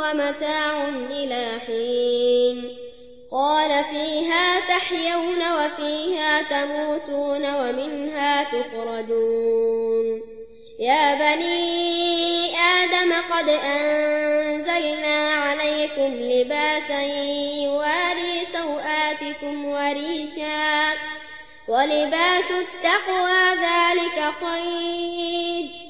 ومتاع إلى حين. قال فيها تحيون وفيها تموتون ومنها تخرجون. يا بني آدم قد أنزلنا عليكم لباسا يواري سوآتكم وريشا. ولباس التقوى ذلك خير.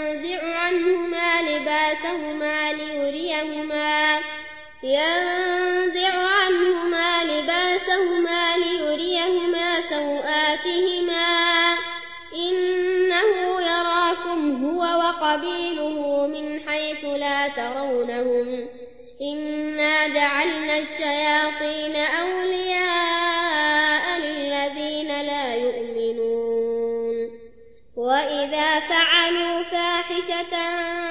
لباسهما ليريهما ينزع عنهما لباسهما ليريهما سوآتهما. إنه يراكم هو وقبيله من حيث لا ترونهم. إنا جعلنا الشياطين أولياء للذين لا يؤمنون. وإذا فعلوا فاحشة